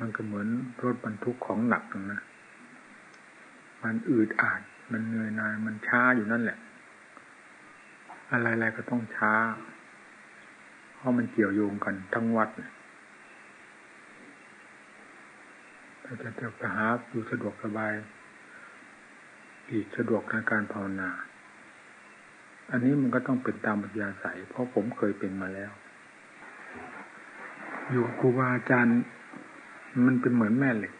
มันก็เหมือนรถบรรทุกของหนักนะมันอืดอาดมันเหนื่อยนายมันช้าอยู่นั่นแหละ อะไรๆก็ต้องช้า เพราะมันเกี่ยวโยงกันทั้งวัดเนี่ยถ้าจะจะหาอยู่สะดวกสบายอีกสะดวกในการภาวนา อันนี้มันก็ต้องเป็นตามปัญญาใสเพราะผมเคยเป็นมาแล้ว อยู่ครูบาอาจารย์ มันเป็นเหมือนแม่เหล็ก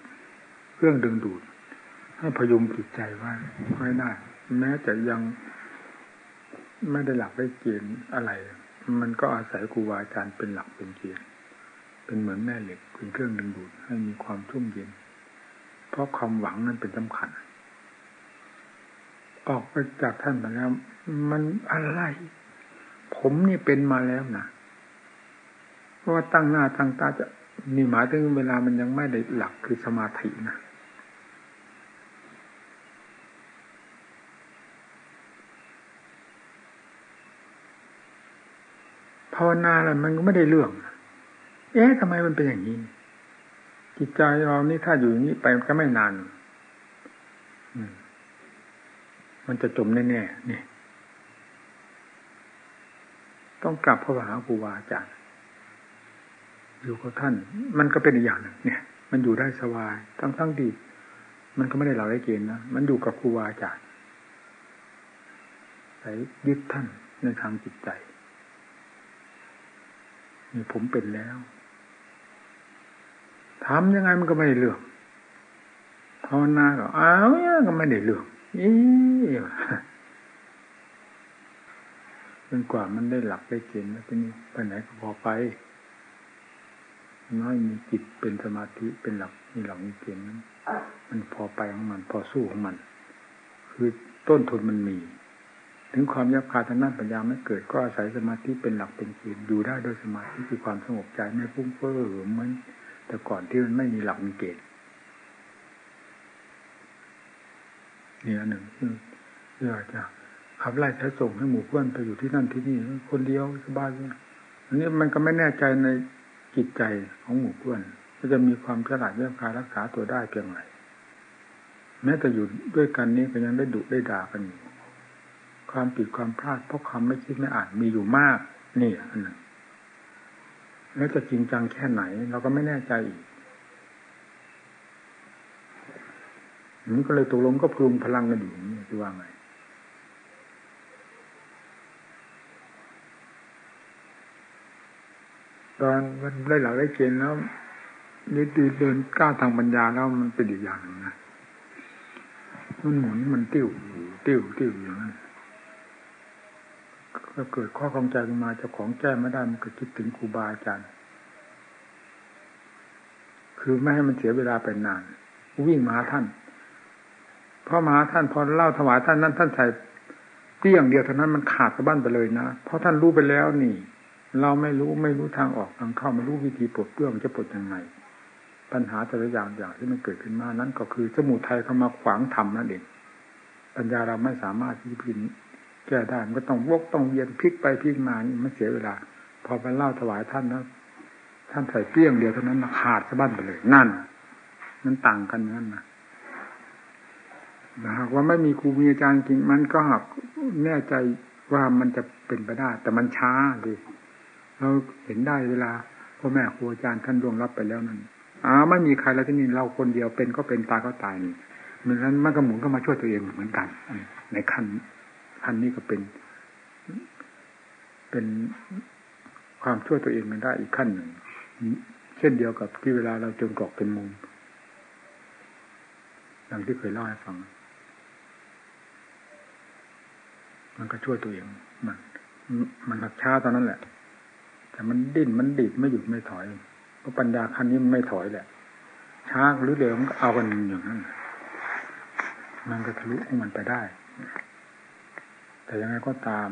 เครื่องดึงดูด ให้พยุงจิตใจว่าไว้ได้ แม้จะยังไม่ได้หลักได้เกณฑ์อะไร มันก็อาศัยครูบาอาจารย์เป็นหลักเป็นเกณฑ์เป็นเหมือนแม่เหล็กเป็นเครื่องดึงดูดให้มีความชุ่มเย็น เพราะความหวังนั้นเป็นสำคัญ ออกไปจากท่านมาแล้ว มันอะไร ผมนี่เป็นมาแล้วนะเพราะว่าตั้งหน้าตั้งตาจะ นี่หมายถึงเวลามันยังไม่ได้หลักคือสมาธินะภาวนาอะไรมันก็ไม่ได้เรื่อง เอ๊ะทำไมมันเป็นอย่างนี้ จิตใจเรานี่ถ้าอยู่อย่างนี้ไปก็ไม่นาน มันจะจมแน่ๆนี่ ต้องกลับเข้าหาครูบาอาจารย์ อยู่กับท่าน มันก็เป็นอีกอย่างหนึ่งเนี่ย มันอยู่ได้สบายทั้งทั้งดี มันก็ไม่ได้เราได้เกณฑ์นะมันอยู่กับครูบาอาจารย์ใส่ยึดท่านในทางจิตใจนี่ผมเป็นแล้วทำยังไงมันก็ไม่ได้เรื่องภาวนาก็อ้าวก็ไม่ได้เรื่องนี่จนกว่ามันได้หลักได้เกณฑ์แล้วทีนี้ไปไหนก็พอไป น้อยมีจิตเป็นสมาธิเป็นหลักมีหลักมีเกณฑ์นั้นมันพอไปของมัน พอสู้ของมัน คือต้นทุนมันมี ถึงความยับคาทางนั้นปัญญาไม่เกิดก็อาศัยสมาธิเป็นหลักเป็นเกณฑ์อยู่ได้โดยสมาธิคือความสงบใจไม่ฟุ้งเฟ้อเหมือนแต่ก่อนที่มันไม่มีหลักมีเกณฑ์นี่อันหนึ่งเอยากจะขับไล่ใช้ส่งให้หมู่เพื่อนไปอยู่ที่นั่นที่นี่คนเดียวสบายเนี่ยอันนี้มันก็ไม่แน่ใจใน จิตใจของหมู่เพื่อนก็จะมีความฉลาดเรื่องการรักษาตัวได้เพียงไรแม้แต่อยู่ด้วยกันนี้ก็ยังได้ดุได้ด่ากันอยู่ความผิดความพลาดเพราะความไม่คิดไม่อ่านมีอยู่มาก นี่อันหนึ่งแล้วจะจริงจังแค่ไหน เราก็ไม่แน่ใจอีกนี่ก็เลยตกลงก็พลุงพลังกันอยู่นี่คือว่าไง ตอนได้หลักได้เกณฑ์แล้วนี่เดินก้าวทางปัญญาแล้วมันเป็นอีกอย่างนะมันหมุนมันติ้วติ้วติ้วอย่างนั้นก็เกิดข้อความใจขึ้นมาเจ้าของแก้ไม่ได้มันก็คิดถึงครูบาอาจารย์คือไม่ให้มันเสียเวลาไปนาน วิ่งมาหาท่านพอมาหาท่านพอเล่าถวายท่านนั้นท่านใส่เตี้ยงเดียวเท่านั้นมันขาดกระบ้นไปเลยนะเพราะท่านรู้ไปแล้วนี่ เราไม่รู้ไม่รู้ทางออกทางเข้าไม่รู้วิธีปลดเปลื้องจะปลดยังไง ปัญหาแต่ละอย่างอย่างที่มันเกิดขึ้นมานั้นก็คือสมุทัยเข้ามาขวางธรรมนั่นเองปัญญาเราไม่สามารถที่จะพินแก้ได้มันก็ต้องวกต้องเยียนพลิกไปพลิกมานี่มันเสียเวลา พอไปเล่าถวายท่านนะท่านใส่เปรี้ยงเดียวเท่านั้นขาดสะบั้นไปเลย นั่น มันต่างกันนั่นนะหากว่าไม่มีครูมีอาจารย์จริงมันก็หักแน่ใจว่ามันจะเป็นไปได้ แต่มันช้าดิ เราเห็นได้เวลาพ่อแม่ครูอาจารย์ท่านดวงรับไปแล้วนั่นอ้าไม่มีใครแล้วที่นี่เราคนเดียวเป็นก็เป็นตายก็ตายนี่เหมือนนั้นมันก็หมุนก็มาช่วยตัวเองเหมือนกันในขั้นขั้นนี้ก็เป็น เป็นความช่วยตัวเองมันได้อีกขั้นหนึ่งเช่นเดียวกับที่เวลาเราจนกรอกเป็นมุมอย่างที่เคยเล่าให้ฟัง มันก็ช่วยตัวเองมัน มันหักช้าตอนนั้นแหละ แต่มันดิ้นมันดิดไม่หยุดไม่ถอยเพราะปัญญาขั้นนี้มันไม่ถอยแหละ ช้าหรือเร็วมันก็เอากันอย่างนั้นมันก็ทะลุของมันไปได้ แต่ยังไงก็ตาม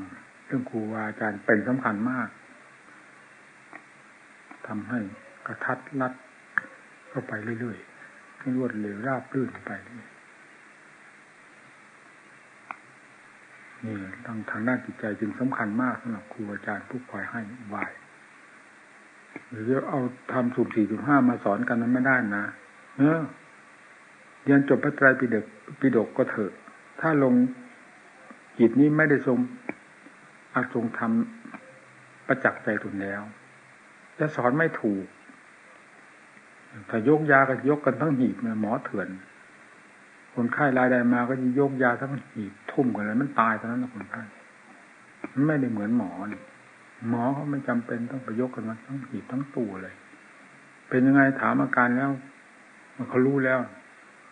เรื่องครูอาจารย์เป็นสำคัญมากทำให้กระทัดรัดเข้าไปเรื่อยๆให้รวดเร็วราบรื่นไปนี่ทางทางด้านจิตใจจึงสำคัญมากสำหรับครูอาจารย์ผู้คอยให้วาย หรือเอาทำสูตรสี่สิบห้ามาสอนกันนั้นไม่ได้นะเออเรียนจบพระไตรปิฎกปิฎกก็เถอะ ถ้าลงจิตนี้ไม่ได้ทรงอาทรงทำประจักษ์ใจถุนแล้ว จะสอนไม่ถูก ถ้ายกยาก็ยกกันทั้งหีบหมอเถื่อน คนไข้รายใดมาก็จะยกยาทั้งหีบทุ่มกันเลยมันตายตอนนั้นนะคนไข้ไม่ได้เหมือนหมอนี่ หมอเขาไม่จำเป็นต้องไปยกกันมาทั้งหีบทั้งตัวเลย เป็นยังไงถามอาการแล้วมันเขารู้แล้ว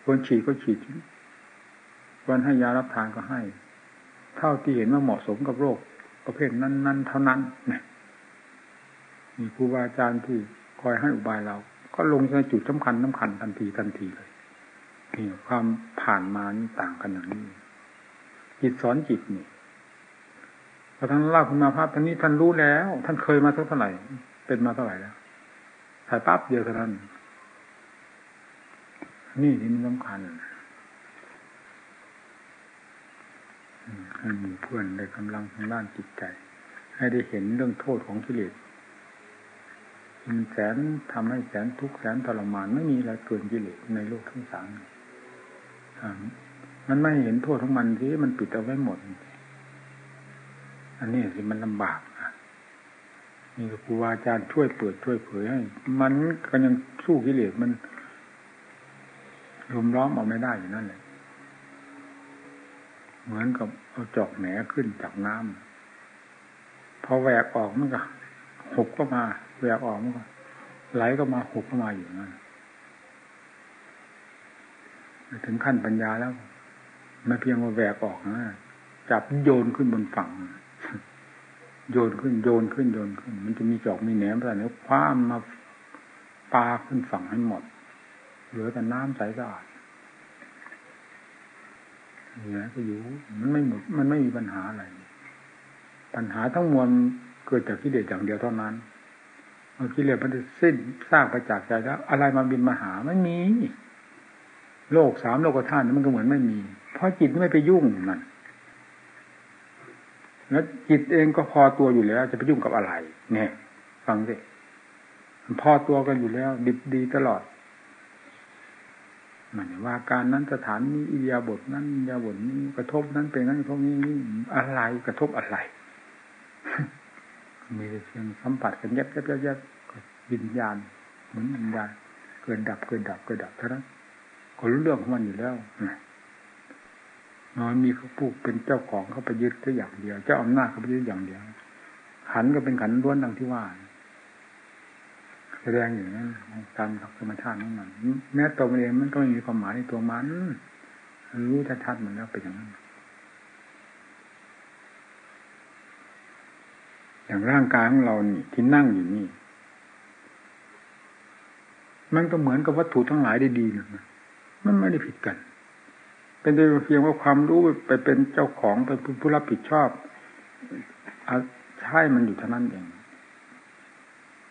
ควรฉีดก็ฉีดควรให้ยารับทานก็ให้ เท่าที่เห็นว่าเหมาะสมกับโรค ประเภทนั้น ๆ เท่านั้นนี่มีครูบาอาจารย์ที่คอยให้อุบายเรา ก็ลงในจุดสำคัญสาคัญทันทีทันทีเลยนี่ความผ่านมานี่ต่างกันอย่างนี้จิตสอนจิตนี่ พอท่านเล่าคุณมาภาพท่านนี้ท่านรู้แล้ว ท่านเคยมาสักเท่าไหร่เป็นมาเท่าไหร่แล้วถ่ายปั๊บเดียวเท่านั้น นี่ที่มันสำคัญให้มีเพื่อนได้กำลังทางด้านจิตใจ ให้ได้เห็นเรื่องโทษของกิเลสมันแสนทำให้แสนทุกข์แสนทรมานไม่มีอะไรเกินกิเลสในโลกทั้งสามมันไม่เห็นโทษของมันที่มันปิดเอาไว้หมด อันนี้สิมันลำบากนะนี่ครูบาอาจารย์ช่วยเปิดช่วยเผยให้ มันก็ยังสู้กิเลสมันรุมล้อมออกไม่ได้อยู่นั่นแหละเหมือนกับเอาจอกแหนขึ้นจากน้ำพอแหวกออกมันก็หกก็มาแหวกออกมันก็ไหลก็มาหกก็มาอยู่นั่นถึงขั้นปัญญาแล้วไม่เพียงว่าแหวกออกนะจับโยนขึ้นบนฝั่ง โยนขึ้นโยนขึ้นโยนขึ้น มันจะมีจอกมีแหนมอะไรเนี่ยคว้ามาปาขึ้นฝั่งให้หมด เหลือแต่น้ำใสสะอาดเนี่ยก็อยู่มันไม่หมดมันไม่มีปัญหาอะไร ปัญหาทั้งมวลเกิดจากกิเลสอย่างเดียวเท่านั้นเมื่อกิเลสมันจะสิ้นสร้างไปจากใจแล้ว อะไรมาบินมาหาไม่มี โลกสามโลกธาตุมันก็เหมือนไม่มี เพราะจิตไม่ไปยุ่งมัน แล้วจิตเองก็พอตัวอยู่แล้ว จะไปยุ่งกับอะไร เนี่ย ฟังสิพอตัวกันอยู่แล้วดีดีตลอดมันว่าการนั้นสถานนี้อิยาบทนั้นอิยาบทนี้กระทบนั้นเป็นนั้นกระทบนี้อะไรกระทบอะไร มีเพียงสัมผัสกันยับยับยับยับวิญญาณเหมือนวิญญาณเกิดดับเกิดดับเกิดดับเท่านั้นก็รู้เรื่องของมันอยู่แล้ว มันมีผู้เป็นเจ้าของเขาไปยึดแค่อย่างเดียวเจ้าอำนาจเขาไปยึดอย่างเดียว ขันก็เป็นขันล้วนดังที่ว่าแสดงอยู่นั้นตามธรรมชาติของมันแม้ตัวมันเองมันก็ไม่มีความหมายในตัวมันรู้ชัดๆมันแล้วเป็นอย่างนั้น อย่างร่างกายของเรานี่ที่นั่งอยู่นี่ มันก็เหมือนกับวัตถุทั้งหลายได้ดีนะมันไม่ได้ผิดกัน เป็นเพียงว่าความรู้ไปเป็นเจ้าของเป็นผู้รับผิดชอบใช่มันอยู่เท่านั้นเอง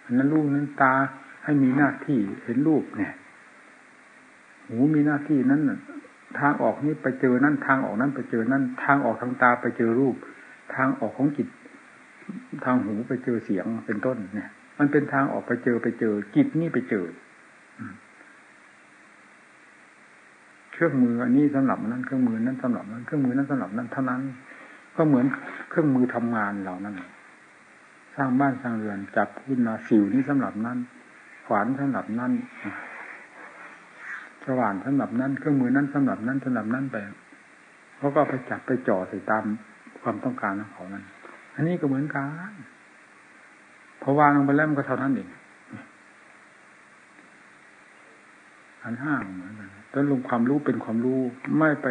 อันนั้นรูปนั้นตาให้มีหน้าที่เห็นรูปเนี่ย หูมีหน้าที่นั้นทางออกนี้ไปเจอนั่นทางออกนั้นไปเจอนั่นทางออกทางตาไปเจอรูป ทางออกของจิต ทางหูไปเจอเสียงเป็นต้นเนี่ย มันเป็นทางออกไปเจอไปเจอจิตนี่ไปเจอ เครื่องมืออันนี้สำหรับนั้นเครื่องมือนั้นสำหรับนั้นเครื่องมือนั้นสำหรับนั้นเท่านั้น ก็เหมือนเครื่องมือทำงานเหล่านั้นสร้างบ้านสร้างเรือนจับขึ้นมาสิวนี้สำหรับนั้นขวานสำหรับนั้นสว่านสำหรับนั้น เครื่องมือนั้นสำหรับนั้นสำหรับนั้นไปเขาก็ไปจับไปจ่อใส่ตามความต้องการของเขานั้น อันนี้ก็เหมือนกันพอวางลงไปแล้วมันก็เท่านั้นเองอันห้าเหมือนกัน แล้วลงความรู้เป็นความรู้ไม่ไป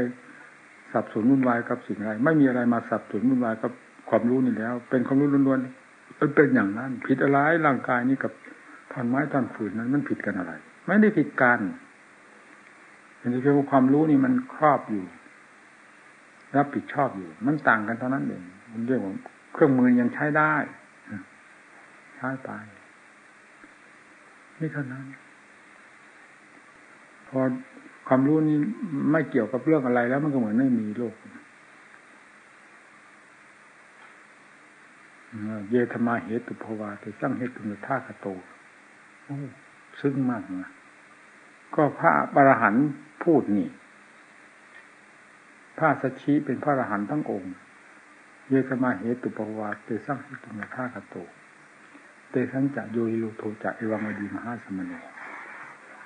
สับสนวุ่นวายกับสิ่งอะไร ไม่มีอะไรมาสับสนวุ่นวายกับความรู้นี่แล้ว เป็นความรู้ล้วนๆมันเป็นอย่างนั้น ผิดอะไรร่างกายนี้กับท่อนไม้ท่อนฝืนนั้นมันผิดกันอะไร ไม่ได้ผิดกันเป็นเพียงความรู้นี่มันครอบอยู่ รับผิดชอบอยู่ มันต่างกันเท่านั้นเองมันเรียกว่าเครื่องมือยังใช้ได้ใช้ไปนี่เท่านั้นพอ ความรู้นี้ไม่เกี่ยวกับเรื่องอะไรแล้วมันก็เหมือนไม่มีโลกเยธมาเหตุภวาแต่สร้างเหตุตุท่ากโตซึ่งมากนะก็พระบรหันพูดนี่พระสัชชีเป็นพระอรหันต์ทั้งองค์ เยธมาเหตุภวาแต่สร้างเหตุตุท่ากโต เตสังจะโยฮิโลโทจะเอวังวดีมหาสมโน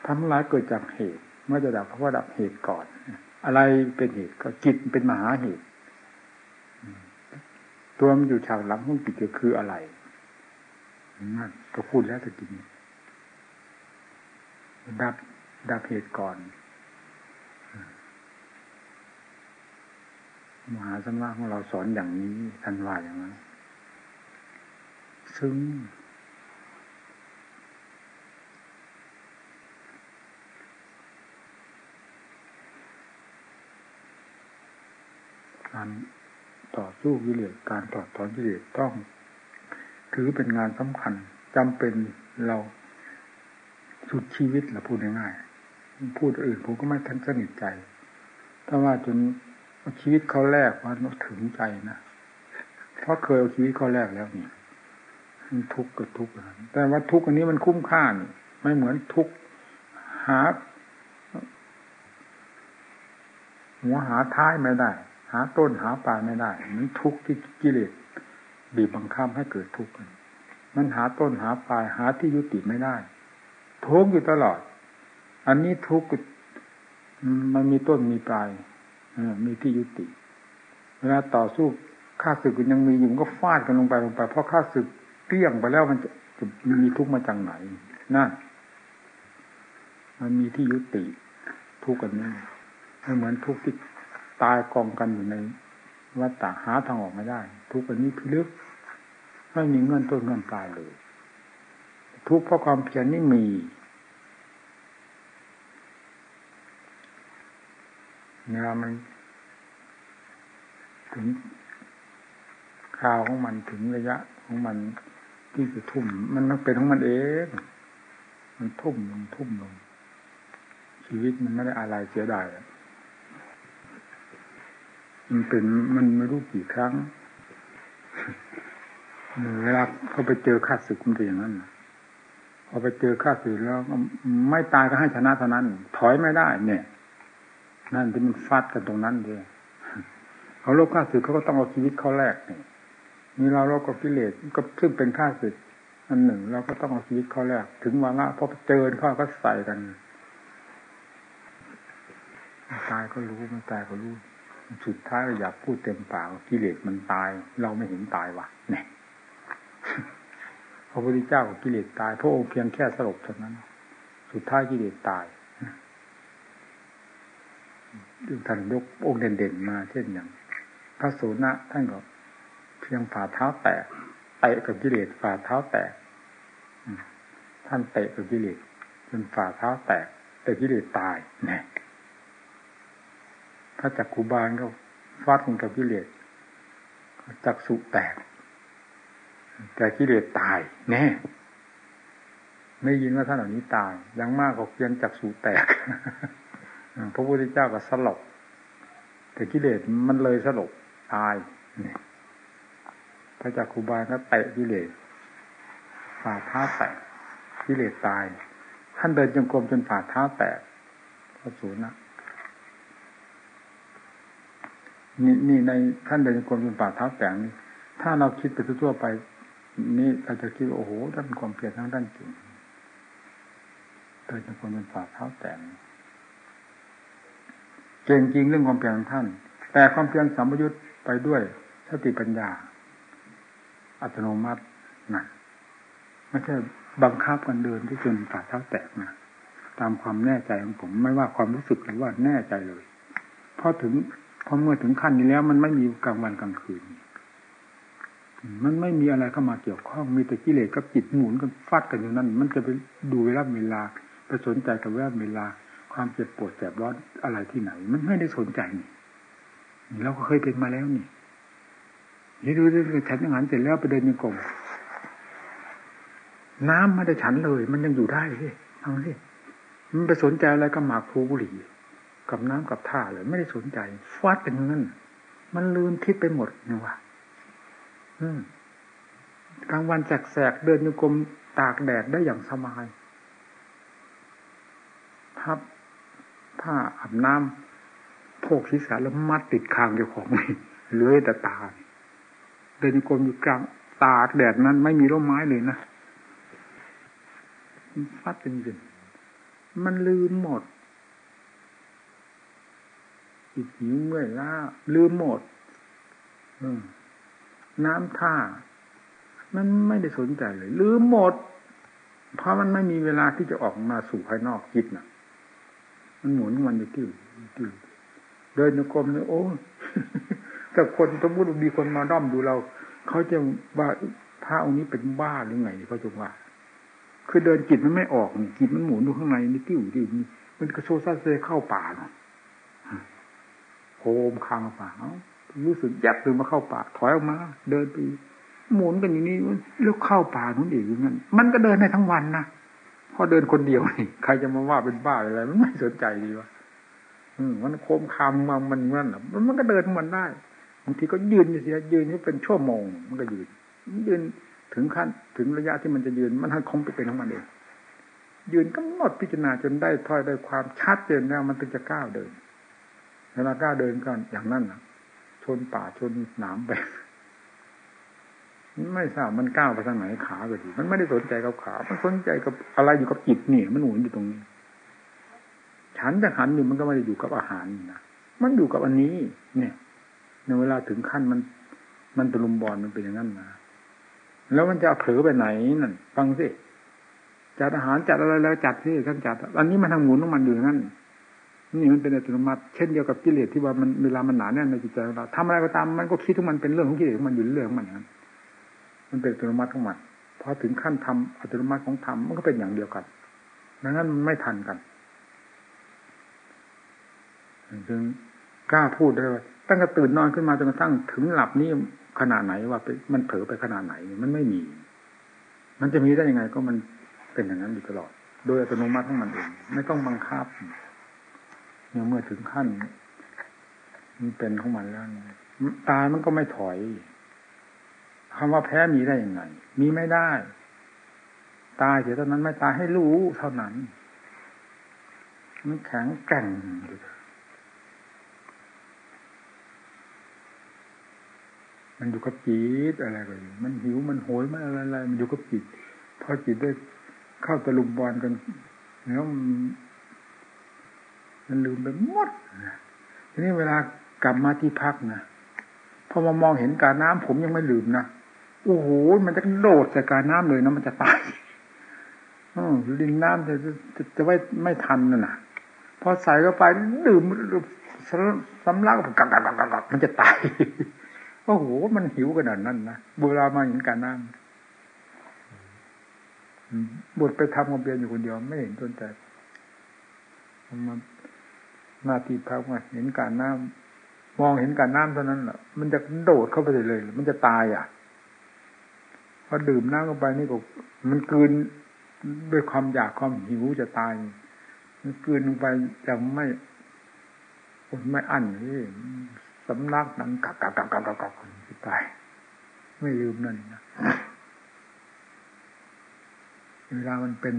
ทั้งหลายเกิดจากเหตุ เมื่อจะดับเพราะว่าดับเหตุก่อน อะไรเป็นเหตุก็จิตเป็นมหาเหตุตัวมันอยู่ฉากหลังของจิตก็คืออะไรนั่นก็พูดแล้วตะกี้ดับดับเหตุก่อนมหาสมณะของเราสอนอย่างนี้ท่านว่าอย่างนั้น ซึ่ง การต่อสู้กิเลสการต่อถอนกิเลสต้อง ถือเป็นงานสำคัญจำเป็นเราสุดชีวิตละพูดง่ายๆพูดอื่นผมก็ไม่ทันสนิทใจถ้าว่าจนชีวิตเขาแรกว่าถึงใจนะเพราะเคยเอาชีวิตเขาแรกแล้วนี่ทุกข์กับทุกข์แต่ว่าทุกข์อันนี้มันคุ้มค่านี่ไม่เหมือนทุกข์หาหัวหาท้ายไม่ได้ หาต้นหาปลายไม่ได้มันทุกข์ที่กิเลสบีบบังคับให้เกิดทุกข์มันหาต้นหาปลายหาที่ยุติไม่ได้ทุกข์อยู่ตลอด อันนี้ทุกข์มันมีต้นมีปลายมีที่ยุติ เวลาต่อสู้ข้าศึกยังมีอยู่ก็ฟาดกันลงไปลงไป เพราะข้าศึกเตี้ยงไปแล้วมันจะมีทุกข์มาจากไหนนั่นมันมีที่ยุติทุกข์กันนี้ไม่เหมือนทุกข์ที่ ตายกองกันอยู่ในวัฏฏะหาทางออกไม่ได้ ทุกข์อันนี้พิลึกไม่มีเงื่อนต้นเงื่อนปลายเลย ทุกข์เพราะความเพียรนี่มีเนี่ยมันถึงคราวของมันถึงระยะของมันที่จะทุ่ม มันต้องเป็นของมันเอง มันทุ่มลงทุ่มลงชีวิตมันไม่ได้อะไรเสียดาย มันเป็นมันไม่รู้กี่ครั้งเวลาเขาไปเจอข้าศึกมันเป็นอย่างนั้นพอไปเจอข้าศึกแล้วไม่ตายก็ให้ชนะเท่านั้น ถอยไม่ได้ เนี่ย นั่นที่มันฟาดกันตรงนั้นเลยเขาลบข้าศึกเขาก็ต้องเอาชีวิตเขาแลกนี่มีเราลบกับกิเลสก็ซึ่งเป็นข้าศึกอันหนึ่งเราก็ต้องเอาชีวิตเขาแลกถึงวาระพอเจอเขาก็ใส่กันตายก็รู้ไม่ตายก็รู้ สุดท้ายเราอยากพูดเต็มปากกิเลสมันตาย เราไม่เห็นตายวะเนี่ยพระพุทธเจ้ากับกิเลสตายพระองค์เพียงแค่สลบเท่านั้น สุดท้ายกิเลสตายท่านยกองค์เด่นๆมา เช่นอย่าง พระโสนะท่านก็เพียงฝ่าเท้าแตกเตะกับกิเลสฝ่าเท้าแตกท่านเตะกับกิเลสจนฝ่าเท้าแตกแต่กิเลสตายเนี่ย ถ้าจักขุบาลก็ฟาดลงกับกิเลสจักสุแตก แต่กิเลสตาย แน่ไม่ยินว่าท่านเหล่านี้ตายยังมากกว่าเพียงจักสุแตกพระพุทธเจ้าก็สลบแต่กิเลสมันเลยสลบตายนี่พระจักขุบาลก็เตะกิเลสฝ่าเท้าแตกกิเลสตาย ท่านเดินจงกรมจนฝ่าเท้าแตกพระสูนะ นี่นี่ในท่านเดินกรมเป็นป่าเท้าแตงนี่ถ้าเราคิดไปทั่วไป นี่เราจะคิดว่าโอ้โหท่านความเพียรทั้งด้านจริงเดินกรมเป็นป่าเท้าแตงเก่งจริงเรื่องความเพียรของท่าน แต่ความเพียรสัมยุญไปด้วยสติปัญญา อัตโนมัตินะไม่ใช่บังคับกันเดินที่จนป่าเท้าแตกนะตามความแน่ใจของผม ไม่ว่าความรู้สึกหรือว่าแน่ใจเลยพอถึง พอเมื่อถึงขั้นนี้แล้ว มันไม่มีกลางวันกลางคืน มันไม่มีอะไรเข้ามาเกี่ยวข้องมีแต่กิเลสกับจิตหมุนกันฟาดกันอยู่นั่น มันจะไปดูเวลาเวลาไปสนใจกับเวลาเวลา ความเจ็บปวดแสบร้อนอะไรที่ไหน มันไม่ได้สนใจนี่เราก็เคยเป็นมาแล้วนี่นี่ดูดูฉันอย่างนั้นเสร็จแล้วไปเดินยังกงน้ำไม่ได้ฉันเลย มันยังอยู่ได้เลยเอาสิมันไปสนใจอะไรกับหมากภูบุหรี่ กับน้ำกับท่าเลย ไม่ได้สนใจฟาดเป็นเงินมันลืมคิดไปหมดนี่วะกลางวันแสกๆเดินโยกรมตากแดดได้อย่างสบายพับผ้าอาบน้ำโพกศีรษะแล้วมัดติดคางเจ้าของเลื้อยแต่ตาเดินโยกรมอยู่กลางตากแดดนั้น ไม่มีร่มไม้เลยนะฟัดจริงๆมันลืมหมด จิตหิวเมื่อยล้าลืมหมดน้ำท่า มันไม่ได้สนใจเลย ลืมหมด เพราะมันไม่มีเวลาที่จะออกมาสู่ภายนอกจิตนะ่ะ มันหมุนมันอยู่ที่ที่เดินโยกรมเลยโอ้แต่คนสมมติมีคนมาด้อมดูเรา เขาจะว่าพระองค์นี้เป็นบ้าหรือไงเขาจะว่า คือเดินจิตมันไม่ออกจิตมันหมุนอยู่ข้างในนี่ติ้วติ้วมันกระโชซ่าเซเข้าป่าเนาะ โคมคางป่ารู้สึกอยับตื่นมาเข้าป่าถอยออกมา เดินไปหมุนกันอย่างนี้แล้วเข้าป่านู้นอีกอย่างนั้นมันก็เดินได้ทั้งวันนะพอเดินคนเดียวนี่ใครจะมาว่าเป็นบ้าอะไรมันไม่สนใจดีวะมันโคมคามมันมันนั่นมันมันก็เดินมันได้บางทีก็ยืนอยู่เสียยืนนี่เป็นชั่วโมง มันก็ยืนยืนถึงขั้นถึงระยะที่มันจะยืนมันคงไปเป็นของมันเองยืนก็หมดพิจารณาจนได้ถ้อยได้ความชัดเจนแล้วมันถึงจะก้าวเดิน เวลาก้าวเดินก็อย่างนั้นนะชนป่าชนหนามไป ไม่ทราบมันก้าวไปทางไหนขาไปดีมันไม่ได้สนใจกับขา มันสนใจกับอะไรอยู่กับจิตเนี่ยมันหมุนอยู่ตรงนี้ฉันจะหันอยู่มันก็ไม่ได้อยู่กับอาหารนะมันอยู่กับอันนี้ เนี่ย ในเวลาถึงขั้นมัน มันตะลุมบอลมันเป็นอย่างนั้นนะแล้วมันจะเผลอไปไหนนั่นฟังสิจัดอาหารจัดอะไรแล้วจัดที่ท่านจัด อันนี้มันทางหมุนของมันอยู่งั้น นี่มันเป็นอัตโนมัติเช่นเดียวกับกิเลสที่ว่ามันเวลามันหนาแน่นในจิตใจของเราทำอะไรก็ตามมันก็คิดทุกมันเป็นเรื่องของกิเลสของมันอยู่เรื่องของมันอย่างนั้นมันเป็นอัตโนมัติของมันพอถึงขั้นทำอัตโนมัติของธรรมมันก็เป็นอย่างเดียวกันดังนั้นมันไม่ทันกันจึงกล้าพูดได้ว่าตั้งแต่ตื่นนอนขึ้นมาจนกระทั่งถึงหลับนี่ขนาดไหนว่ามันเผลอไปขนาดไหนมันไม่มี มันจะมีได้ยังไงก็มันเป็นอย่างนั้นอยู่ตลอด โดยอัตโนมัติของมันเองไม่ต้องบังคับ เนี่ยเมื่อถึงขั้นมันเป็นของมันแล้วตายมันก็ไม่ถอยคำว่าแพ้มีได้ยังไง มีไม่ได้ ตายเสียเท่านั้นไม่ตายให้รู้เท่านั้น มันแข็งแกร่งมันอยู่กับจิตอะไรก็อยู่มันหิวมันโหยมันอะไรอะไรมันอยู่กับจิตพอจิตได้เข้าตะลุมบอลกันแล้ว มันลืมไปหมดทีนี้เวลากลับมาที่พักนะพอมามองเห็นการน้ำผมยังไม่ลืมนะโอ้โหมันจะโดดใส่การน้ำเลยนะมันจะตายอลินน้ำจะจะจะไม่ไม่ทันน่ะพอใส่เข้าไปดื่มสำลักกักกักกักกักมันจะตายโอ้โหมันหิวขนาดนั้นนะโบราณมาเห็นการน้ำบทไปทำความเพียรอยู่คนเดียวไม่เห็นต้นแต่มา หน้าที่พักมาเห็นการน้ำมองเห็นการน้ำเท่านั้นแหละมันจะโดดเข้าไปเลย มันจะตายอะพอดื่มน้ำเข้าไปนี่ก็มันกืนด้วยความอยากความหิวจะตาย มันกืนลงไปจะไม่ไม่อั้นนี่สำลักนังกักกักกักกักกักกักตายไม่ลืมนั่นนะเวลามันเป็น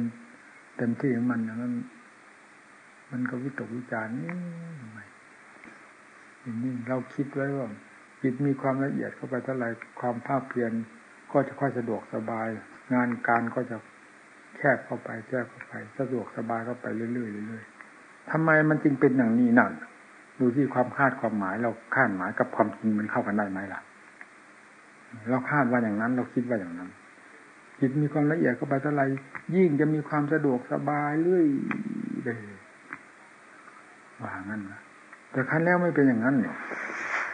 เต็มที่ของมันอย่างนั้น มันก็วิตกวิจารณ์นี่ทำไมนี่เราคิดไว้ว่าจิตมีความละเอียดเข้าไปเท่าไรความภาคเพียรก็จะค่อยสะดวกสบาย งานการก็จะแคบเข้าไปแคบเข้าไป สะดวกสบายเข้าไปเรื่อยๆเรื่อยๆทำไมมันจึงเป็นอย่างนี้นั่นดูที่ความคาดความหมาย เราคาดหมายกับความจริงมันเข้ากันได้ไหมล่ะ เราคาดว่าอย่างนั้น เราคิดว่าอย่างนั้นจิตมีความละเอียดเข้าไปเท่าไรยิ่งจะมีความสะดวกสบายเรื่อยเลย ว่างั้นนะแต่ขั้นแล้วไม่เป็นอย่างนั้นเนี่ย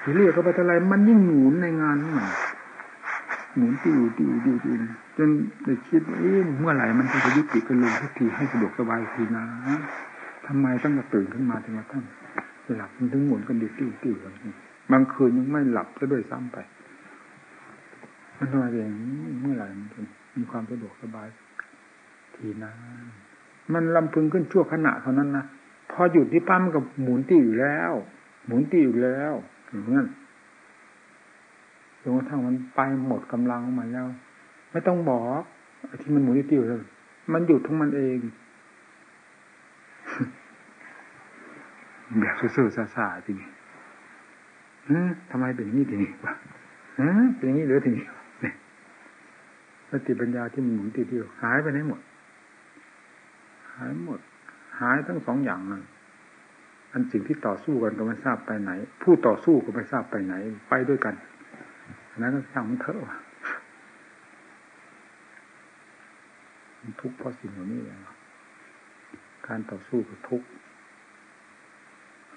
ทีเรียกเข้าไปเท่าไรมันยิ่งหมุนในงานนี่มันหมุนติวติวติวติวจนได้คิดว่าเมื่อไหร่มันจะยุติกันลงทุกทีให้สะดวกสบายทีนะทำไมต้องมาตื่นขึ้นมาถึงมาตั้งหลับมันถึงหมุนกันดิติ้วติ้วบางคืนยังไม่หลับซะด้วยซ้ำไป มันทำไมเองเมื่อไหร่มันมีความสะดวกสบายทีนะ มันลำพึงขึ้นชั่วขณะเท่านั้นนะ พอหยุดที่ปั๊มกับหมุนตีอยู่แล้ว หมุนตีอยู่แล้วอย่างนั้นจนกระทั่งมันไปหมดกำลังของมันแล้ว ไม่ต้องบอกที่มันหมุนติ้วมันหยุดทั้งมันเองแบบซื่อๆซาๆทีนี้ทำไมเป็นอย่างนี้ทีนี้วะเป็นอย่างนี้หรือทีนี้สติปัญญาที่มันหมุนติ้วๆหายไปไหนหมด หายหมด หายทั้งสองอย่างนั่นอันสิ่งที่ต่อสู้กันก็ไม่ทราบไปไหน ผู้ต่อสู้ก็ไม่ทราบไปไหน ไปด้วยกันนั้นก็ช่างมันเถอะมันทุกข์เพราะสิ่งเหล่านี้เองการต่อสู้กับทุกข์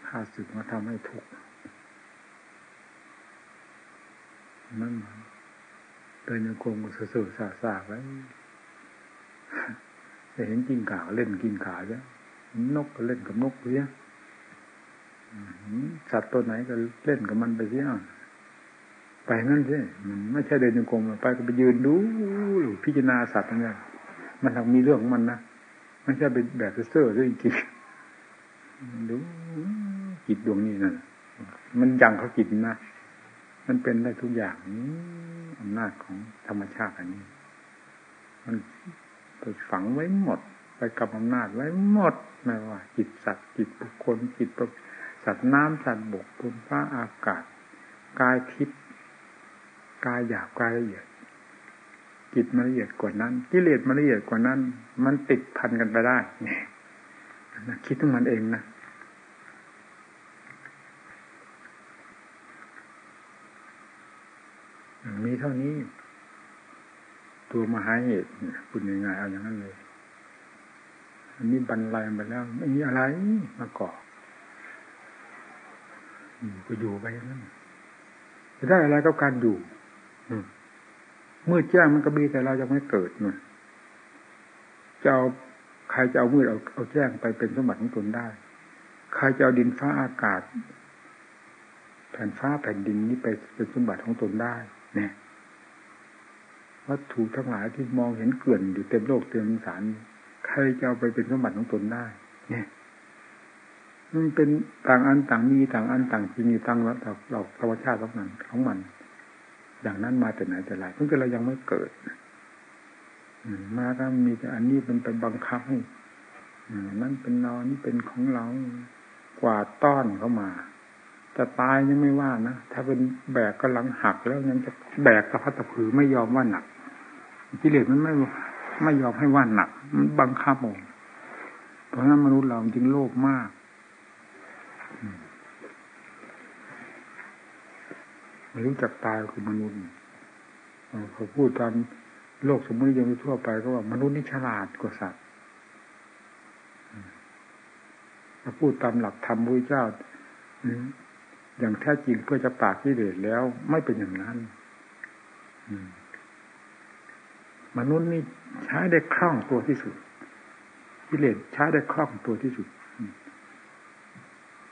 ข้าศึกมาทำให้ทุกข์นั่นเดินยังคงเสื่อสาสาไว้จะเห็นกินขาเล่นกินขาเนี่ นกก็เล่นกับนกเสียสัตว์ตัวไหนก็เล่นกับมันไปเสียไปนั่นสิมันไม่ใช่เดินยังคงไปก็ไปยืนดูหรือพิจารณาสัตว์ต่างๆมันทำมีเรื่องของมันนะไม่ใช่เป็นแบบเซ่อด้วยจริงดูจิตดวงนี้นั่นมันยังเขาจิตนะมันเป็นได้ทุกอย่างนี้อำนาจของธรรมชาติอันนี้ มันไปฝังไว้หมด ไปกับอำนาจไว้หมดไม่ว่าจิตสัตว์จิตบุคคลจิตสัตว์น้ำสัตว์บกบนฟ้าอากาศ กายทิพย์กายหยาบกายละเอียดจิตมันละเอียดกว่านั้นกิเลสมันละเอียดกว่านั้น มันติดพันกันไปได้เนี่ยคิดถึงมันเองนะมีเท่านี้ ตัวมหาเหตุคุณยังไงเอาอย่างนั้นเลย อันนี้บรรลัยไปแล้ว ไม่มีอะไรมาเกาะอก็อยู่ไปนั่นจะได้อะไรกับการอยู่มืดแจ้งมันก็มีแต่เรายังไม่เกิดนู่นจะเอาใครจะเอามืดเอาเอาแจ้งไปเป็นสมบัติของตนได้ ใครจะเอาดินฟ้าอากาศ แผ่นฟ้าแผ่นดินนี้ไปเป็นสมบัติของตนได้เนี่ยวัตถุทั้งหลายที่มองเห็นเกลื่อนอยู่เต็มโลกเต็มสาร ใครจะเอาไปเป็นสมบัติของตนได้ เนี่ยมันเป็นต่างอันต่างมีต่างอันต่างที่มีต่างเราเราธรรมชาติของมันของมัน อย่างนั้นมาแต่ไหนแต่ไรเพิ่งแต่เรายังไม่เกิดมาก็มีแต่อันนี้เป็นไปบังคับให้นั่นเป็นเรานี่เป็นของเรากว่าต้อนเข้ามาจะตายยังไม่ว่านะถ้าเป็นแบกกำลังหักแล้วยังจะแบกกระพัตะผือไม่ยอมว่าหนักกิเลสมันไม่ ไม่ยอมให้ว่าหนัก มันบังคับองเพราะนั้นมนุษย์เราจึงโลภมาก ไม่รู้จักตายคือมนุษย์เขาพูดตามโลกสมมติยังไม่ทั่วไปก็ว่ามนุษย์นี่ฉลาดกว่าสัตว์ถ้าพูดตามหลักธรรมพระเจ้าอย่างแท้จริงเพื่อจะปราบี่เดชแล้วไม่เป็นอย่างนั้น มนุษย์นี่ใช้ได้คล่องตัวที่สุดกิเลสใช้ได้คล่องตัวที่สุด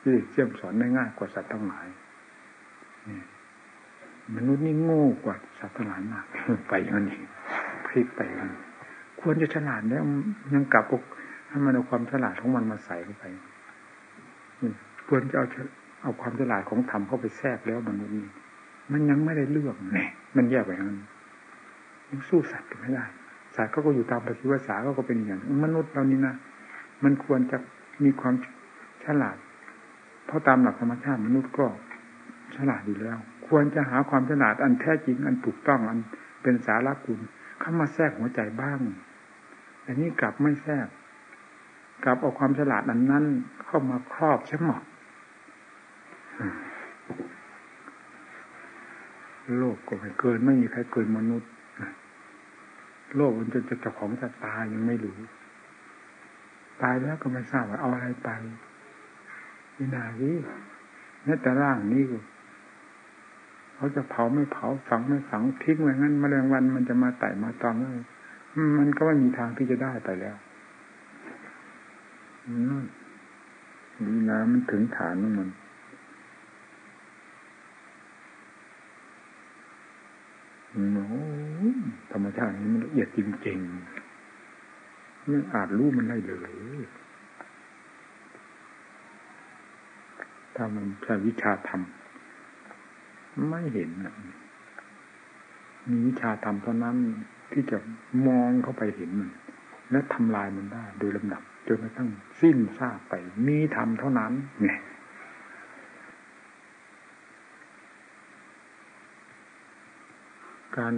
กิเลสเชื่อมสอนได้ง่ายกว่าสัตว์ทั้งหลายมนุษย์นี่โง่กว่าสัตว์ทั้งหลายมากไปอย่างนี้พลิกไปกันควรจะฉลาดแล้วยังกลับกให้มันเอาความฉลาดของมันมาใส่เข้าไปควรจะเอาเอาความฉลาดของธรรมเข้าไปแทรกแล้วมนุษย์นี่มันยังไม่ได้เลือกไงมันแยกไปนั้น สู้สัตว์กันไม่ได้สัตว์เขาก็อยู่ตามปฏิวัติศาสตร์ก็เป็นอย่างมนุษย์เรานี่นะมันควรจะมีความฉลาด เพราะตามหลักธรรมชาติมนุษย์ก็ฉลาดอยู่แล้ว ควรจะหาความฉลาดอันแท้จริงอันถูกต้องอันเป็นสาระคุณเข้ามาแทรกหัวใจบ้างแต่นี่กลับไม่แทรกกลับเอาความฉลาดอันนั้นเข้ามาครอบใช่ไหมโลกก็ไม่เกินไม่มีใครเกินมนุษย์ โลกมันจะจะเจ้าของจะตายยังไม่รู้ตายแล้วก็ไม่ทราบว่าเอาอะไรไปนี่นาวิแม้แต่ร่างนี้ก็เขาจะเผาไม่เผาฝังไม่ฝังทิ้งไว้งั้นมแมลงวันมันจะมาไต่มาตอมมันก็ไม่มีทางที่จะได้ไปแล้วนี่นะมันถึงฐานของมันโอ้ ธรรมชาตินี้มันละเอียดจริงๆไม่อาจรู้มันได้เลยถ้ามันใช้วิชาธรรมไม่เห็นมีวิชาธรรมเท่านั้นที่จะมองเข้าไปเห็นมันและทำลายมันได้โดยลำดับจนกระทั่งสิ้นซากไปมีธรรมเท่านั้นเนี่ การ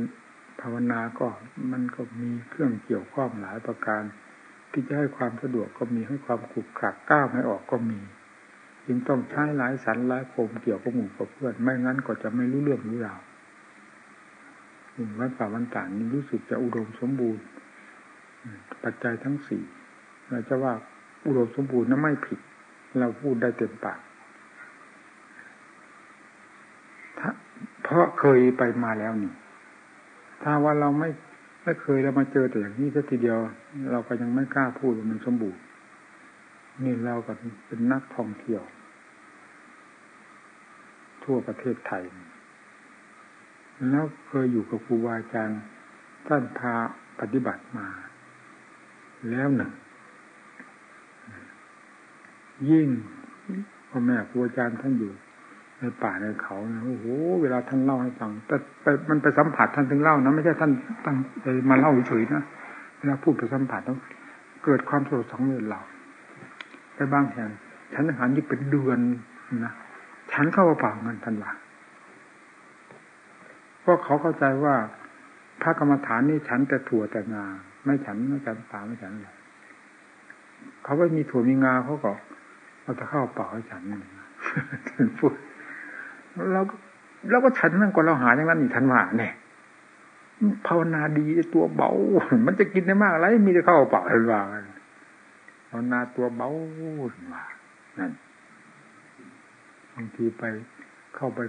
ภาวนาก็มันก็มีเครื่องเกี่ยวข้องหลายประการ ที่จะให้ความสะดวกก็มีให้ความขุกขักก้าวให้ออกก็มี จึงต้องใช้หลายสันหลายคมเกี่ยวกับหมู่กับเพื่อน ไม่งั้นก็จะไม่รู้เรื่องรู้ราววันป่าวันต่างนี้รู้สึกจะอุดมสมบูรณ์ ปัจจัยทั้งสี่เราจะว่าอุดมสมบูรณ์นั้นไม่ผิด เราพูดได้เต็มปากเพราะเคยไปมาแล้วนี่ ถ้าว่าเราไม่ไม่เคยเรามาเจอแต่อย่างนี้สักทีเดียว เราก็ยังไม่กล้าพูดว่ามันสมบูรณ์นี่เราก็เป็นนักท่องเที่ยว ทั่วประเทศไทย แล้วเคยอยู่กับครูบาอาจารย์ท่านพาปฏิบัติมา แล้วหนึ่งยิ่งพ่อแม่ครูอาจารย์ท่านอยู่ ในป่าในเขาโอ้โหเวลาท่านเล่าให้ฟัง แต่ไปมันไปสัมผัสท่านถึงเล่านะไม่ใช่ท่านตั้งใจมาเล่าเฉยๆนะเวลาพูดไปสัมผัสต้องเกิดความสลดสังเวชเราไปบางแห่งฉันอาหารยิ่เป็นเดือนนะฉันเข้าเปล่ามันทันว่าเพราะเขาเข้าใจว่าพระกรรมฐานนี่ฉันแต่ถั่วแต่งาไม่ฉันไม่ฉันปลาไม่ฉันอะไรเขาไม่มีถั่วมีงาเขาก็เอาแต่ข้าวเปล่าให้ฉันพูด เราเราก็ฉันนั่งก่อนเราหาอย่างนั้นอีกทันว่าเนี่ยภาวนาดีตัวเบา มันจะกินได้มากอะไรมีแต่ข้าวเปล่าทันว่าภาวนาตัวเบาว่านั่นบางทีไปเข้าไป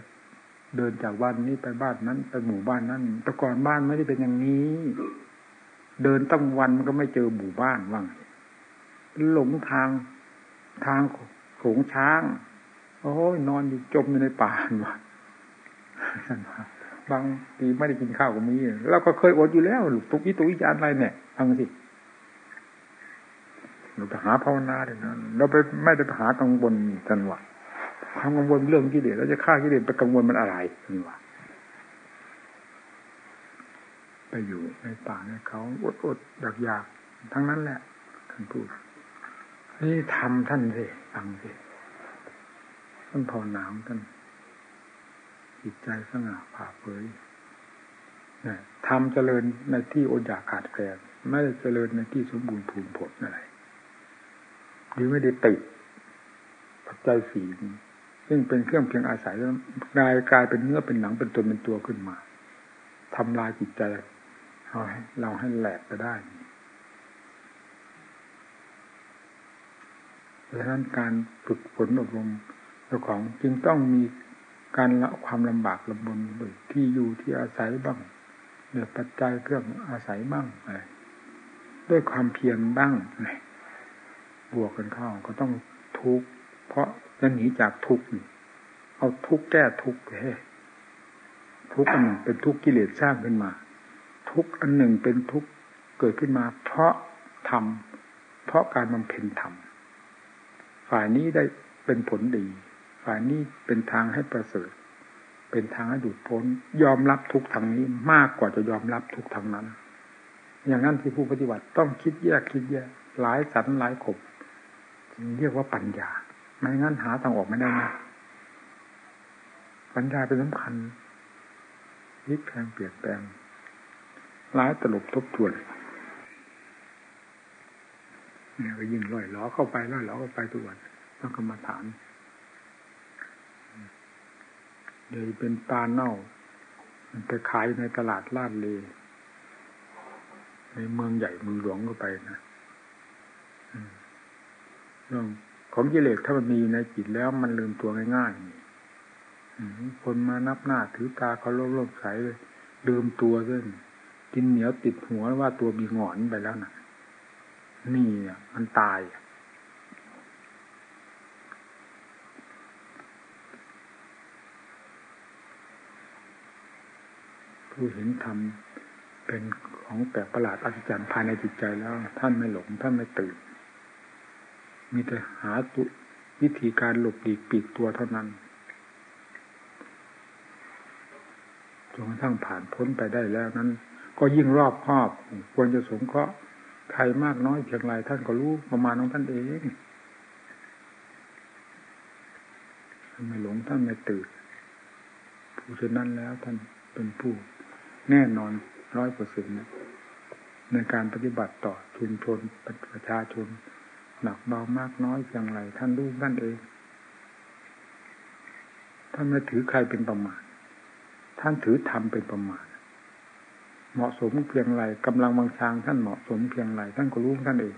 เดินจากบ้านนี้ไปบ้านนั้นไปหมู่บ้านนั้นแต่ก่อนบ้านไม่ได้เป็นอย่างนี้ เดินตั้งวันมันก็ไม่เจอหมู่บ้านว่างหลงทางทางโขงช้าง โอ้ยนอนอยู่จมอยู่ในป่าว่ะบางทีไม่ได้กินข้าวก็มีเราก็เคยอดอยู่แล้วทุกวิตุวิจารอะไรเนี่ยฟังสิเราไปหาภาวนาเลยนะเราไปไม่ได้ไปหากังวลจันวะความกังวลเรื่องกิเลสเราจะฆ่ากิเลสไปกังวลมันอะไรจันวะไปอยู่ในป่าในเขาอดอดอยากอยากทั้งนั้นแหละท่านพูดนี่ทำท่านสิฟังสิ ท่านภาวนาท่านจิตใจสง่าผ่าเผยทำเจริญในที่อดอยากขาดแคลนไม่ได้เจริญในที่สมบูรณ์ภูมิผลอะไรหรือไม่ได้ติดปัจจัยสีซึ่งเป็นเครื่องเพียงอาศัยแล้วกลายกลายเป็นเนื้อเป็นหนังเป็นตัวเป็นตัวขึ้นมาทำลายจิตใจเราให้เราให้แหลกไปได้ดังนั้นการฝึกฝนอบรม จ้าของจึงต้องมีการละความลำบากลำบนด้วยที่อยู่ที่อาศัยบ้างเดือปัจจัยเครื่องอาศัยบ้างด้วยความเพียรบ้างบวกกันเข้าก็ต้องทุกข์เพราะจะหนีจากทุกข์เอาทุกข์แก้ทุกข์เฮ้ทุกข์อันหนึ่งเป็นทุกข์กิเลสสร้างขึ้นมา ทุกข์อันหนึ่งเป็นทุกข์เกิดขึ้นมา เพราะทำเพราะการบำเพ็ญธรรมฝ่ายนี้ได้เป็นผลดี ฝ่ายนี้เป็นทางให้ประเสริฐ เป็นทางให้ดูดพ้น ยอมรับทุกทางนี้มากกว่าจะยอมรับทุกทางนั้น อย่างนั้นที่ผู้ปฏิบัติต้องคิดแยกคิดแยกหลายสันหลายขบจึงเรียกว่าปัญญาไม่งั้นหาทางออกไม่ได้นะปัญญาเป็นสำคัญพลิกแปลงเปลี่ยนแปลงหลายตลบทบทวนเนี่ยก็ยิ่งล่อยล้อเข้าไปล่อยล้อเข้าไปทุกวันต้องกรรมฐาน เลยเป็นปลาเน่า มันไปขายในตลาดลาดเลในเมืองใหญ่เมืองหลวงก็ไปนะเรื่องของกิเลสถ้ามันมีในจิตแล้วมันลืมตัวง่ายๆคนมานับหน้าถือตาเขาโลภโลภใสเลยลืมตัวเส้นกินเหนียวติดหัวว่าตัวมีหงอนไปแล้วนะนี่มันตาย ผู้เห็นธรรมเป็นของแปลกประหลาดอัศจรรย์ภายในจิตใจแล้ว ท่านไม่หลงท่านไม่ตื่น มีแต่หาตุวิธีการหลบหลีกปีกตัวเท่านั้นจนกระทั่งผ่านพ้นไปได้แล้วนั้น ก็ยิ่งรอบครอบ ควรจะสงเคราะห์ใครมากน้อยเพียงไรท่านก็รู้ประมาณของท่านเองท่านไม่หลงท่านไม่ตื่นผู้เช่นนั้นแล้วท่านเป็นผู้ แน่นอนร้อยเปอร์เซ็นต์ในการปฏิบัติต่อชุมชนประชาชน หนักเบามากน้อยเพียงไร ท่านรู้ท่านเองท่านไม่ถือใครเป็นประมาณท่านถือธรรมเป็นประมาณเหมาะสมเพียงไรกำลังบางชางท่านเหมาะสมเพียงไรท่านก็รู้ท่านเอง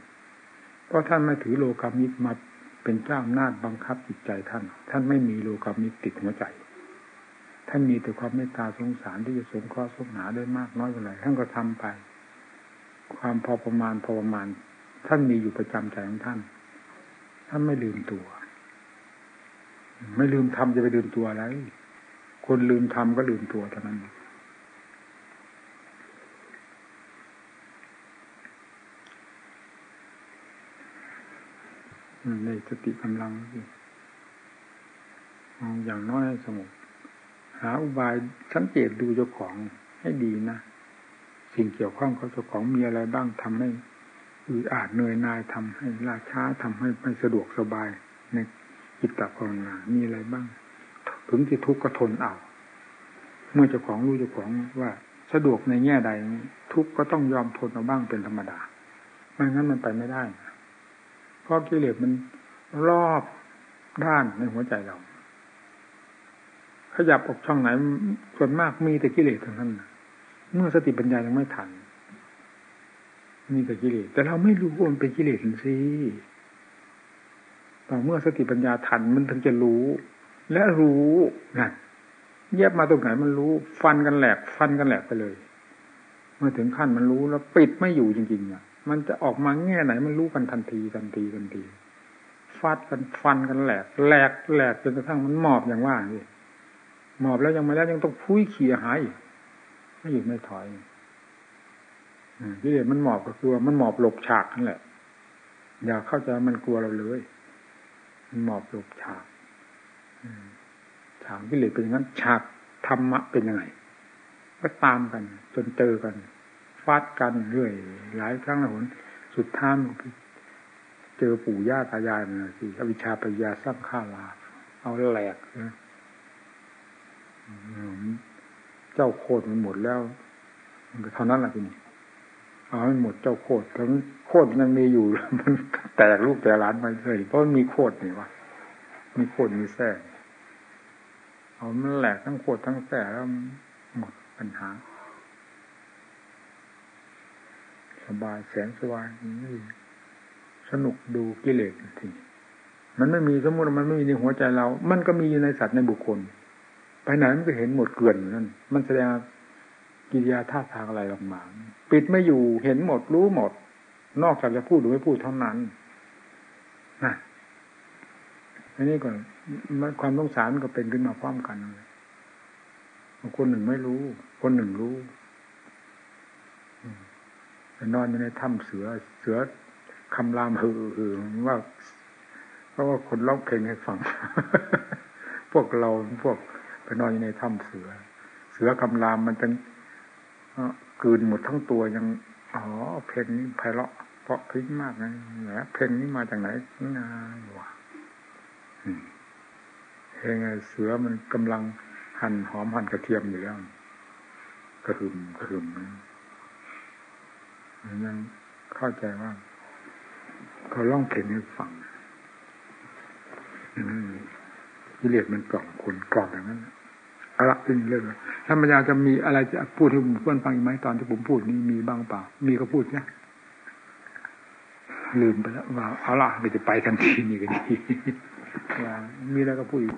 เพราะท่านไม่ถือโลกามิตรมาเป็นเจ้าอำนาจบังคับจิตใจท่าน ท่านไม่มีโลกามิตรติดหัวใจ ท่านมีแต่ความเมตตาสงสารที่จะสงเคราะห์สงหาได้มากน้อยเท่าไรท่านก็ทำไป ความพอประมาณพอประมาณ ท่านมีอยู่ประจำใจของท่าน ท่านไม่ลืมตัว ไม่ลืมทำจะไปลืมตัวอะไร คนลืมทำก็ลืมตัวเท่านั้นในสติกำลังอย่างน้อยสงบ หาอุบายสังเกตดูเจ้าของให้ดีนะ สิ่งเกี่ยวข้องเขาเจ้าของมีอะไรบ้างทำให้อืดอาดเหนื่อยนายทำให้ล่าช้าทำให้ไม่สะดวกสบายในจิตตภาวนามีอะไรบ้าง ถึงที่ทุกข์ก็ทนเอา เมื่อเจ้าของรู้เจ้าของว่าสะดวกในแง่ใด ทุกข์ก็ต้องยอมทนเอาบ้างเป็นธรรมดาไม่งั้นมันไปไม่ได้เพราะกิเลสมันรอบด้านในหัวใจเรา ขยับออกช่องไหน ส่วนมากมีแต่กิเลสทั้งนั้นเมื่อสติปัญญายังไม่ทันมีแต่กิเลสแต่เราไม่รู้ว่ามันเป็นกิเลสสิต่อเมื่อสติปัญญาทันมันถึงจะรู้ และรู้นะแยบมาตรงไหนมันรู้ ฟันกันแหลก ฟันกันแหลกไปเลย เมื่อถึงขั้นมันรู้แล้วปิดไม่อยู่จริงๆเนี่ยมันจะออกมาแง่ไหน มันรู้กันทันทีทันทีทันทีฟาดกันฟันกันแหลกแหลกแหลกจนกระทั่งมันหมอบอย่างว่านี่ หมอบแล้วยังไม่แล้วยังต้องพุ้ยเขี่ยหายไม่หยุดไม่ถอยที่เด็มันหมอบก็คือมันหมอบหลบฉากนั่นแหละ อย่าเข้าใจมันกลัวเราเลย มันหมอบหลบฉากฉากที่เหลือเป็นอย่างนั้น ฉากธรรมะเป็นยังไง ก็ตามกัน จนเจอกันฟาดกันเรื่อย หลายครั้งหลายหนสุดท้ายเจอปู่ย่าตายายมาสิอวิชาปัญญาสร้างข้าลา เอาแหลกนะ เจ้าโคตรมันหมดแล้ว มันก็เท่านั้นแหละทีนี้เอาให้หมดเจ้าโคตรทั้งโคตรยังมีอยู่มันแตกลูกแต่ล้านไปเลยเพราะมันมีโคตรนี่วะมีโคตรมีแท้เอามันแหลกทั้งโคตรทั้งแท้แล้วหมดปัญหา สบายแสนสว่างนี่สนุกดูกิเลสทีมันไม่มีสมมติมันไม่มีในหัวใจเรา มันก็มีอยู่ในสัตว์ในบุคคล ไปไหนมันก็เห็นหมดเกลื่อนนั่นมันแสดงกิริยาท่าทางอะไรออกมา ปิดไม่อยู่เห็นหมดรู้หมด นอกจากจะพูดหรือไม่พูดเท่านั้นนะอันนี้ก่อนความต้องสารก็เป็นขึ้นมาพร้อมกันคนหนึ่งไม่รู้ คนหนึ่งรู้นอนอยู่ในถ้ำเสือ เสือคำรามหือว่าเพราะว่าคนร้องเพลงให้ฟัง พวกเราพวก นอนอยู่ในถ้ำเสือ เสือคำรามมันจะกืนหมดทั้งตัวยังอ๋อเพลงนี้ไพเราะเพราะพิ้งมากนะแหมเพลงนี้มาจากไหนนาวะเพลงเสือมันกำลังหั่นหอมหั่นกระเทียมอยู่แล้วกระหึ่มกระหึ่มยังเข้าใจว่าเขาล่องเพลงให้ฟังกิเลสมันกล่อมคนกล่อมอย่างนั้น อะละเป็นเรื่องธรรมยาจะมีอะไรจะพูดให้ผมเพื่อนฟังอีกไหมตอนที่ผมพูดนี้มีบ้างเปล่า มีก็พูดนะลืมไปแล้วว่าเอาละไปจะไปทันทีนี่ก็ดีมีแล้วก็พูดอีก